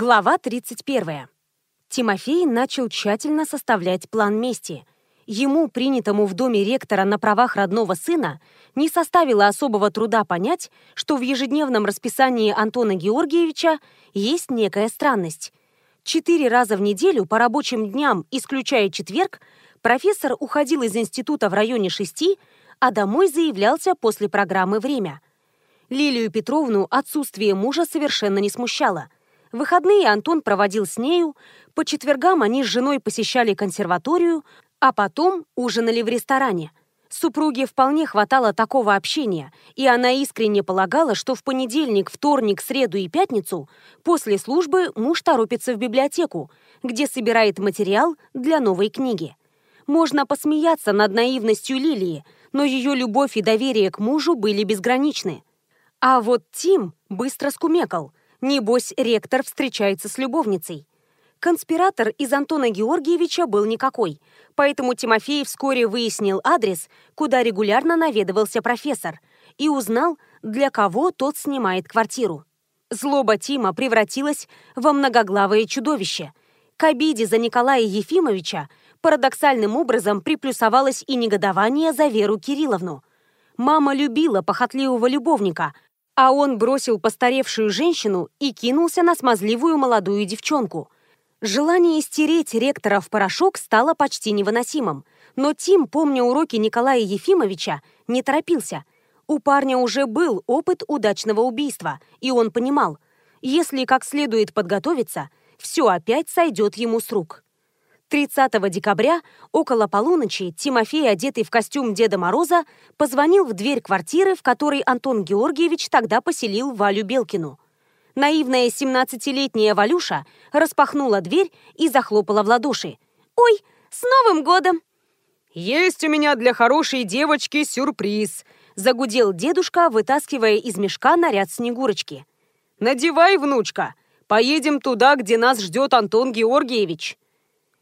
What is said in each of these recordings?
Глава 31. Тимофей начал тщательно составлять план мести. Ему, принятому в доме ректора на правах родного сына, не составило особого труда понять, что в ежедневном расписании Антона Георгиевича есть некая странность. Четыре раза в неделю по рабочим дням, исключая четверг, профессор уходил из института в районе шести, а домой заявлялся после программы «Время». Лилию Петровну отсутствие мужа совершенно не смущало. Выходные Антон проводил с нею, по четвергам они с женой посещали консерваторию, а потом ужинали в ресторане. Супруге вполне хватало такого общения, и она искренне полагала, что в понедельник, вторник, среду и пятницу после службы муж торопится в библиотеку, где собирает материал для новой книги. Можно посмеяться над наивностью Лилии, но ее любовь и доверие к мужу были безграничны. А вот Тим быстро скумекал. Небось, ректор встречается с любовницей. Конспиратор из Антона Георгиевича был никакой, поэтому Тимофей вскоре выяснил адрес, куда регулярно наведывался профессор, и узнал, для кого тот снимает квартиру. Злоба Тима превратилась во многоглавое чудовище. К обиде за Николая Ефимовича парадоксальным образом приплюсовалось и негодование за Веру Кирилловну. Мама любила похотливого любовника – а он бросил постаревшую женщину и кинулся на смазливую молодую девчонку. Желание стереть ректора в порошок стало почти невыносимым, но Тим, помня уроки Николая Ефимовича, не торопился. У парня уже был опыт удачного убийства, и он понимал, если как следует подготовиться, все опять сойдет ему с рук. 30 декабря около полуночи Тимофей, одетый в костюм Деда Мороза, позвонил в дверь квартиры, в которой Антон Георгиевич тогда поселил Валю Белкину. Наивная 17-летняя Валюша распахнула дверь и захлопала в ладоши. «Ой, с Новым годом!» «Есть у меня для хорошей девочки сюрприз!» Загудел дедушка, вытаскивая из мешка наряд Снегурочки. «Надевай, внучка! Поедем туда, где нас ждет Антон Георгиевич!»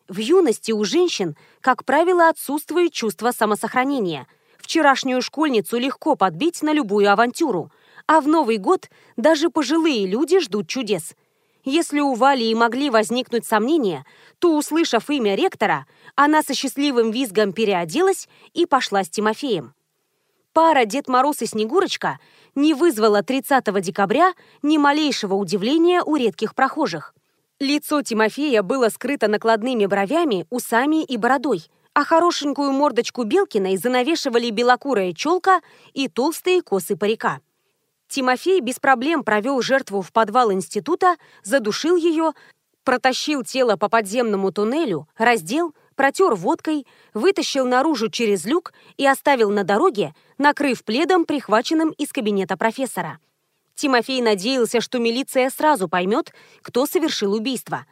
В юности у женщин, как правило, отсутствует чувство самосохранения. Вчерашнюю школьницу легко подбить на любую авантюру, а в Новый год даже пожилые люди ждут чудес. Если у Вали и могли возникнуть сомнения, то, услышав имя ректора, она со счастливым визгом переоделась и пошла с Тимофеем. Пара Дед Мороз и Снегурочка не вызвала 30 декабря ни малейшего удивления у редких прохожих. Лицо Тимофея было скрыто накладными бровями, усами и бородой, а хорошенькую мордочку Белкиной занавешивали белокурая челка и толстые косы парика. Тимофей без проблем провел жертву в подвал института, задушил ее, протащил тело по подземному туннелю, раздел, протер водкой, вытащил наружу через люк и оставил на дороге, накрыв пледом, прихваченным из кабинета профессора. Тимофей надеялся, что милиция сразу поймет, кто совершил убийство.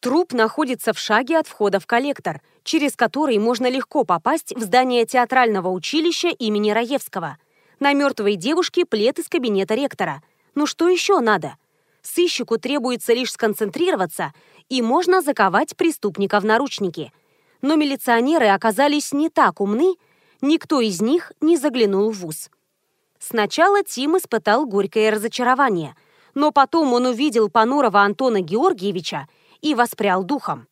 Труп находится в шаге от входа в коллектор, через который можно легко попасть в здание театрального училища имени Раевского. На мертвой девушке плед из кабинета ректора. Ну что еще надо? Сыщику требуется лишь сконцентрироваться, и можно заковать преступника в наручники. Но милиционеры оказались не так умны, никто из них не заглянул в ВУЗ. Сначала Тим испытал горькое разочарование, но потом он увидел понурого Антона Георгиевича и воспрял духом.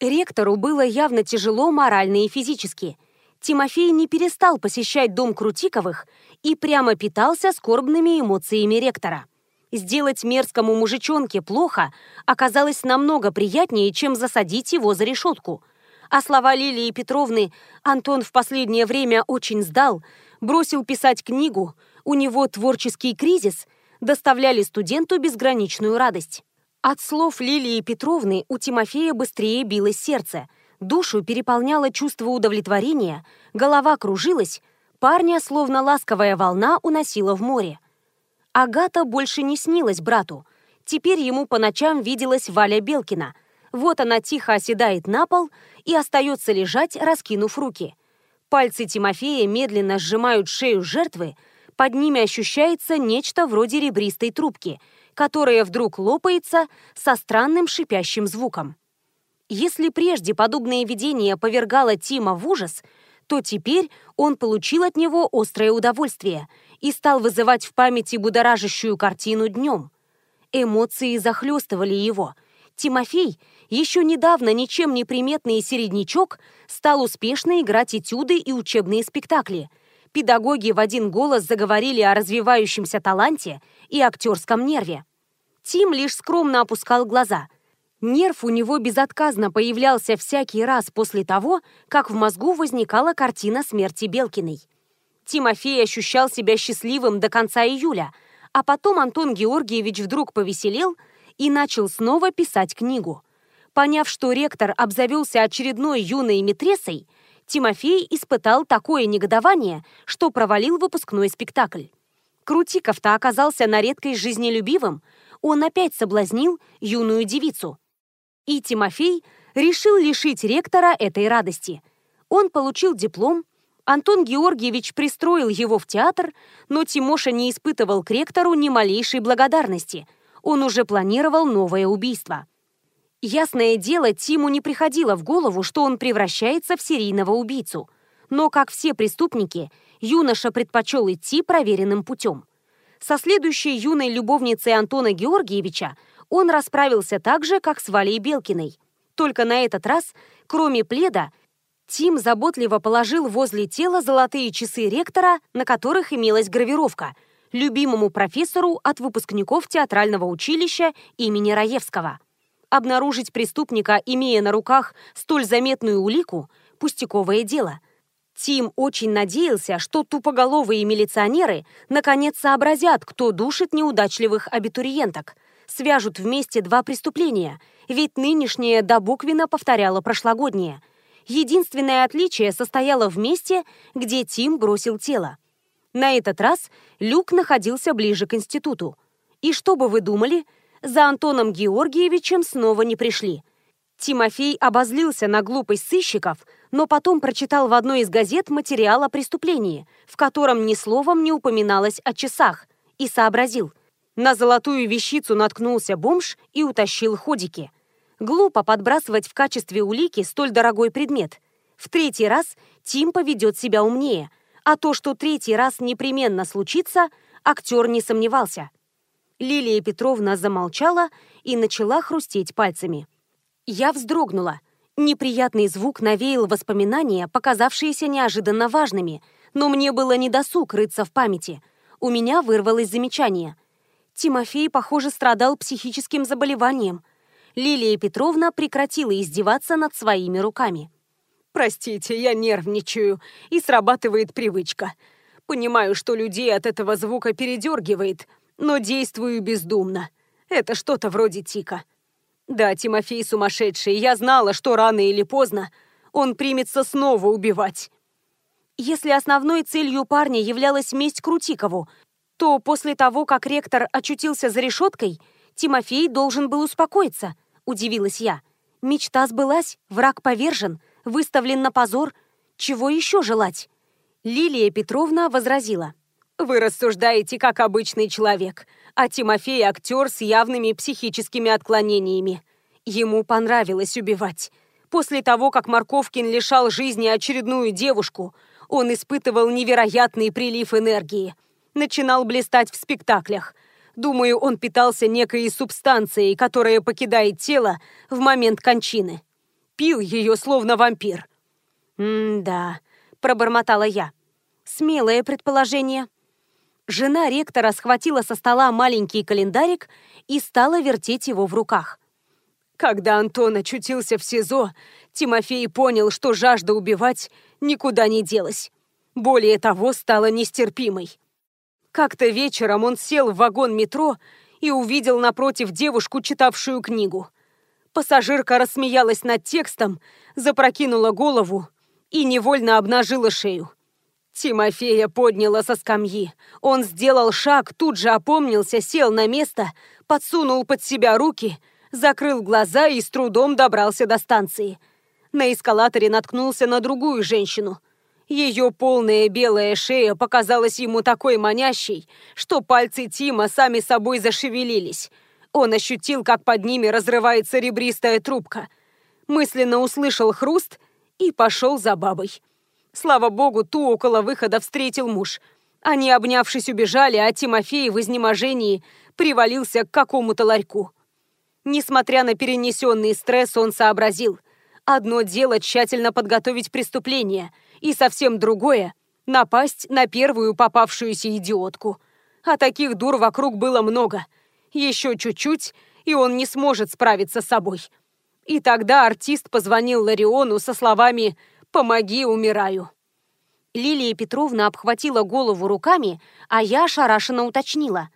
Ректору было явно тяжело морально и физически. Тимофей не перестал посещать дом Крутиковых и прямо питался скорбными эмоциями ректора. Сделать мерзкому мужичонке плохо оказалось намного приятнее, чем засадить его за решетку. А слова Лилии Петровны «Антон в последнее время очень сдал» бросил писать книгу, у него творческий кризис, доставляли студенту безграничную радость. От слов Лилии Петровны у Тимофея быстрее билось сердце, душу переполняло чувство удовлетворения, голова кружилась, парня, словно ласковая волна, уносила в море. Агата больше не снилась брату. Теперь ему по ночам виделась Валя Белкина. Вот она тихо оседает на пол и остается лежать, раскинув руки – Пальцы Тимофея медленно сжимают шею жертвы, под ними ощущается нечто вроде ребристой трубки, которая вдруг лопается со странным шипящим звуком. Если прежде подобное видение повергало Тима в ужас, то теперь он получил от него острое удовольствие и стал вызывать в памяти будоражащую картину днем. Эмоции захлестывали его. Тимофей, еще недавно ничем не приметный середнячок, стал успешно играть этюды и учебные спектакли. Педагоги в один голос заговорили о развивающемся таланте и актерском нерве. Тим лишь скромно опускал глаза. Нерв у него безотказно появлялся всякий раз после того, как в мозгу возникала картина смерти Белкиной. Тимофей ощущал себя счастливым до конца июля, а потом Антон Георгиевич вдруг повеселел и начал снова писать книгу. Поняв, что ректор обзавелся очередной юной метресой, Тимофей испытал такое негодование, что провалил выпускной спектакль. Крутиков-то оказался на редкость жизнелюбивым, он опять соблазнил юную девицу. И Тимофей решил лишить ректора этой радости. Он получил диплом, Антон Георгиевич пристроил его в театр, но Тимоша не испытывал к ректору ни малейшей благодарности. Он уже планировал новое убийство. Ясное дело, Тиму не приходило в голову, что он превращается в серийного убийцу. Но, как все преступники, юноша предпочел идти проверенным путем. Со следующей юной любовницей Антона Георгиевича он расправился так же, как с Валей Белкиной. Только на этот раз, кроме пледа, Тим заботливо положил возле тела золотые часы ректора, на которых имелась гравировка «Любимому профессору от выпускников театрального училища имени Раевского». Обнаружить преступника, имея на руках столь заметную улику – пустяковое дело. Тим очень надеялся, что тупоголовые милиционеры наконец сообразят, кто душит неудачливых абитуриенток, свяжут вместе два преступления, ведь нынешнее до буквенно повторяло прошлогоднее. Единственное отличие состояло в месте, где Тим бросил тело. На этот раз люк находился ближе к институту. И что бы вы думали – за Антоном Георгиевичем снова не пришли. Тимофей обозлился на глупость сыщиков, но потом прочитал в одной из газет материал о преступлении, в котором ни словом не упоминалось о часах, и сообразил. На золотую вещицу наткнулся бомж и утащил ходики. Глупо подбрасывать в качестве улики столь дорогой предмет. В третий раз Тим поведет себя умнее, а то, что третий раз непременно случится, актер не сомневался. Лилия Петровна замолчала и начала хрустеть пальцами. Я вздрогнула. Неприятный звук навеял воспоминания, показавшиеся неожиданно важными, но мне было недосуг рыться в памяти. У меня вырвалось замечание. Тимофей, похоже, страдал психическим заболеванием. Лилия Петровна прекратила издеваться над своими руками. «Простите, я нервничаю, и срабатывает привычка. Понимаю, что людей от этого звука передергивает, но действую бездумно. Это что-то вроде тика. Да, Тимофей сумасшедший, я знала, что рано или поздно он примется снова убивать. Если основной целью парня являлась месть Крутикову, то после того, как ректор очутился за решеткой, Тимофей должен был успокоиться, удивилась я. Мечта сбылась, враг повержен, выставлен на позор. Чего еще желать? Лилия Петровна возразила. Вы рассуждаете как обычный человек, а Тимофей актер с явными психическими отклонениями. Ему понравилось убивать. После того, как Марковкин лишал жизни очередную девушку, он испытывал невероятный прилив энергии. Начинал блистать в спектаклях. Думаю, он питался некой субстанцией, которая покидает тело в момент кончины. Пил ее словно вампир. «М-да», — пробормотала я. «Смелое предположение». Жена ректора схватила со стола маленький календарик и стала вертеть его в руках. Когда Антон очутился в СИЗО, Тимофей понял, что жажда убивать никуда не делась. Более того, стала нестерпимой. Как-то вечером он сел в вагон метро и увидел напротив девушку, читавшую книгу. Пассажирка рассмеялась над текстом, запрокинула голову и невольно обнажила шею. Тимофея подняла со скамьи. Он сделал шаг, тут же опомнился, сел на место, подсунул под себя руки, закрыл глаза и с трудом добрался до станции. На эскалаторе наткнулся на другую женщину. Ее полная белая шея показалась ему такой манящей, что пальцы Тима сами собой зашевелились. Он ощутил, как под ними разрывается ребристая трубка. Мысленно услышал хруст и пошел за бабой. Слава богу, ту около выхода встретил муж. Они, обнявшись, убежали, а Тимофей в изнеможении привалился к какому-то ларьку. Несмотря на перенесенный стресс, он сообразил. Одно дело тщательно подготовить преступление, и совсем другое — напасть на первую попавшуюся идиотку. А таких дур вокруг было много. Еще чуть-чуть, и он не сможет справиться с собой. И тогда артист позвонил Лариону со словами «Помоги, умираю». Лилия Петровна обхватила голову руками, а я ошарашенно уточнила.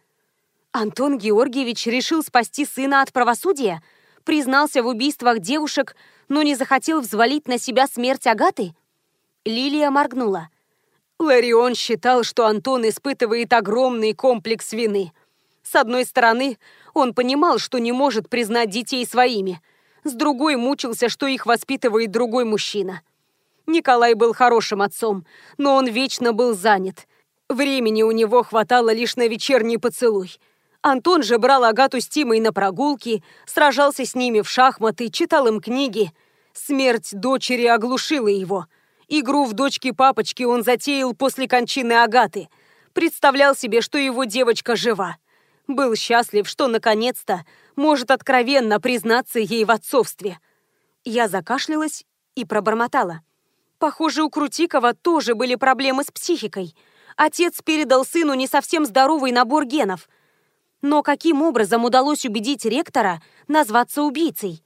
Антон Георгиевич решил спасти сына от правосудия? Признался в убийствах девушек, но не захотел взвалить на себя смерть Агаты? Лилия моргнула. Ларион считал, что Антон испытывает огромный комплекс вины. С одной стороны, он понимал, что не может признать детей своими. С другой мучился, что их воспитывает другой мужчина. Николай был хорошим отцом, но он вечно был занят. Времени у него хватало лишь на вечерний поцелуй. Антон же брал Агату с Тимой на прогулки, сражался с ними в шахматы, читал им книги. Смерть дочери оглушила его. Игру в дочки-папочки он затеял после кончины Агаты. Представлял себе, что его девочка жива. Был счастлив, что наконец-то может откровенно признаться ей в отцовстве. Я закашлялась и пробормотала. Похоже, у Крутикова тоже были проблемы с психикой. Отец передал сыну не совсем здоровый набор генов. Но каким образом удалось убедить ректора назваться убийцей?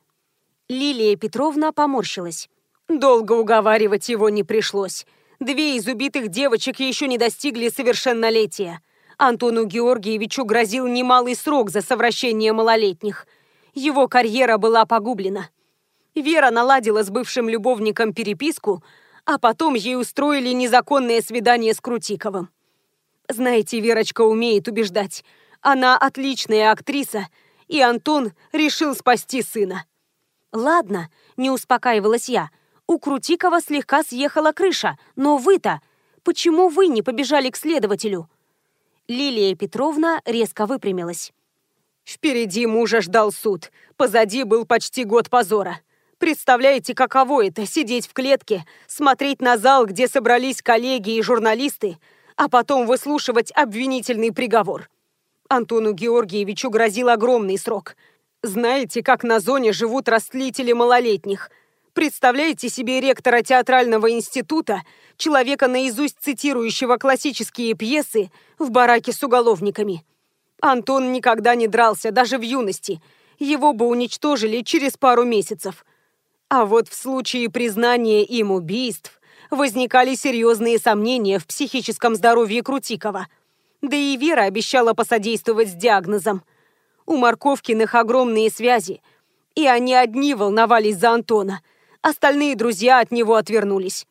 Лилия Петровна поморщилась. Долго уговаривать его не пришлось. Две из убитых девочек еще не достигли совершеннолетия. Антону Георгиевичу грозил немалый срок за совращение малолетних. Его карьера была погублена. Вера наладила с бывшим любовником переписку, а потом ей устроили незаконное свидание с Крутиковым. Знаете, Верочка умеет убеждать. Она отличная актриса, и Антон решил спасти сына. Ладно, не успокаивалась я. У Крутикова слегка съехала крыша, но вы-то... Почему вы не побежали к следователю? Лилия Петровна резко выпрямилась. Впереди мужа ждал суд. Позади был почти год позора. Представляете, каково это — сидеть в клетке, смотреть на зал, где собрались коллеги и журналисты, а потом выслушивать обвинительный приговор. Антону Георгиевичу грозил огромный срок. Знаете, как на зоне живут растлители малолетних? Представляете себе ректора театрального института, человека наизусть цитирующего классические пьесы в бараке с уголовниками? Антон никогда не дрался, даже в юности. Его бы уничтожили через пару месяцев. А вот в случае признания им убийств возникали серьезные сомнения в психическом здоровье Крутикова. Да и Вера обещала посодействовать с диагнозом. У Марковкиных огромные связи, и они одни волновались за Антона. Остальные друзья от него отвернулись.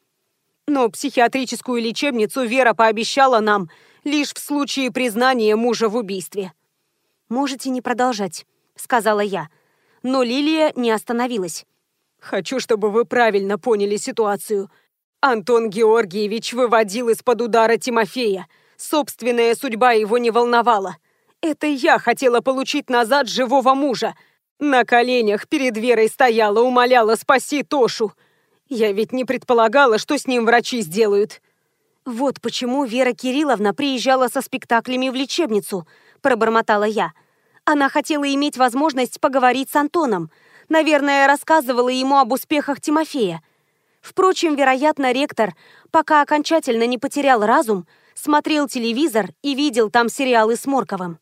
Но психиатрическую лечебницу Вера пообещала нам лишь в случае признания мужа в убийстве. «Можете не продолжать», — сказала я. Но Лилия не остановилась. Хочу, чтобы вы правильно поняли ситуацию. Антон Георгиевич выводил из-под удара Тимофея. Собственная судьба его не волновала. Это я хотела получить назад живого мужа. На коленях перед Верой стояла, умоляла «спаси Тошу». Я ведь не предполагала, что с ним врачи сделают. «Вот почему Вера Кирилловна приезжала со спектаклями в лечебницу», – пробормотала я. «Она хотела иметь возможность поговорить с Антоном, Наверное, рассказывала ему об успехах Тимофея. Впрочем, вероятно, ректор, пока окончательно не потерял разум, смотрел телевизор и видел там сериалы с Морковым.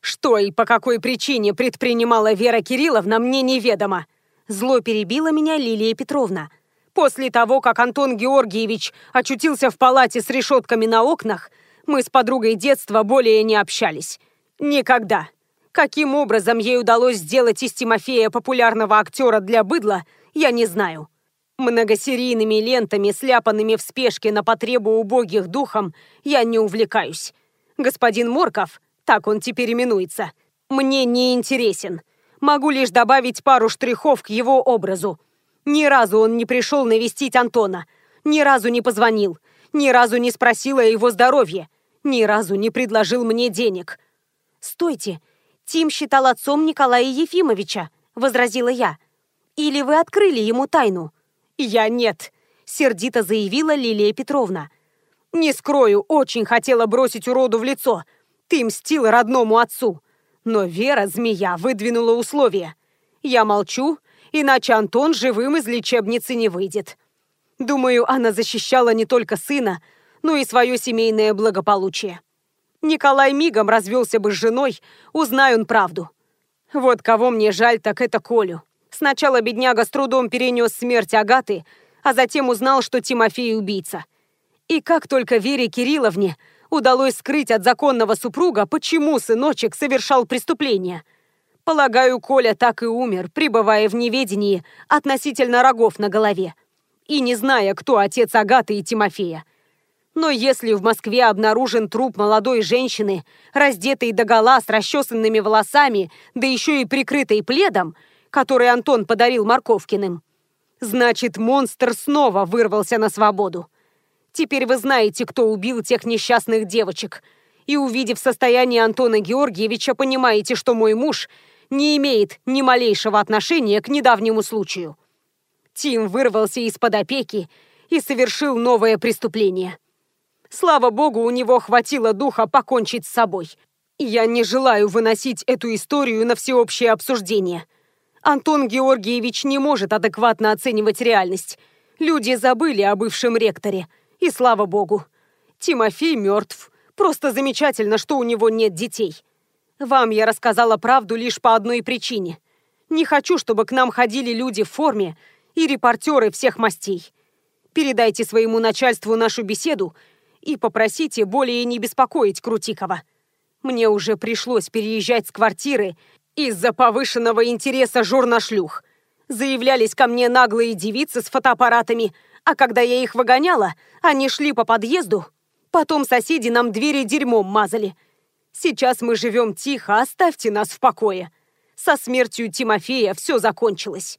«Что и по какой причине предпринимала Вера Кирилловна, мне неведомо!» Зло перебила меня Лилия Петровна. «После того, как Антон Георгиевич очутился в палате с решетками на окнах, мы с подругой детства более не общались. Никогда. Каким образом ей удалось сделать из Тимофея популярного актера для быдла, я не знаю. Многосерийными лентами, сляпанными в спешке на потребу убогих духом, я не увлекаюсь. Господин Морков, так он теперь именуется, мне не интересен. Могу лишь добавить пару штрихов к его образу. Ни разу он не пришел навестить Антона, ни разу не позвонил, ни разу не спросил о его здоровье, ни разу не предложил мне денег. «Стойте!» Тим считал отцом Николая Ефимовича», — возразила я. «Или вы открыли ему тайну?» «Я нет», — сердито заявила Лилия Петровна. Не скрою, очень хотела бросить уроду в лицо. Ты мстила родному отцу. Но Вера, змея, выдвинула условия. Я молчу, иначе Антон живым из лечебницы не выйдет. Думаю, она защищала не только сына, но и свое семейное благополучие. Николай мигом развелся бы с женой, узнай он правду. Вот кого мне жаль, так это Колю. Сначала бедняга с трудом перенес смерть Агаты, а затем узнал, что Тимофей убийца. И как только Вере Кирилловне удалось скрыть от законного супруга, почему сыночек совершал преступление. Полагаю, Коля так и умер, пребывая в неведении относительно рогов на голове. И не зная, кто отец Агаты и Тимофея. Но если в Москве обнаружен труп молодой женщины, раздетой догола с расчесанными волосами, да еще и прикрытой пледом, который Антон подарил Марковкиным, значит, монстр снова вырвался на свободу. Теперь вы знаете, кто убил тех несчастных девочек. И увидев состояние Антона Георгиевича, понимаете, что мой муж не имеет ни малейшего отношения к недавнему случаю. Тим вырвался из-под опеки и совершил новое преступление. Слава богу, у него хватило духа покончить с собой. Я не желаю выносить эту историю на всеобщее обсуждение. Антон Георгиевич не может адекватно оценивать реальность. Люди забыли о бывшем ректоре – и слава богу. Тимофей мертв. Просто замечательно, что у него нет детей. Вам я рассказала правду лишь по одной причине. Не хочу, чтобы к нам ходили люди в форме и репортеры всех мастей. Передайте своему начальству нашу беседу и попросите более не беспокоить Крутикова. Мне уже пришлось переезжать с квартиры из-за повышенного интереса журнашлюх. Заявлялись ко мне наглые девицы с фотоаппаратами, а когда я их выгоняла, они шли по подъезду. Потом соседи нам двери дерьмом мазали. Сейчас мы живем тихо, оставьте нас в покое. Со смертью Тимофея все закончилось.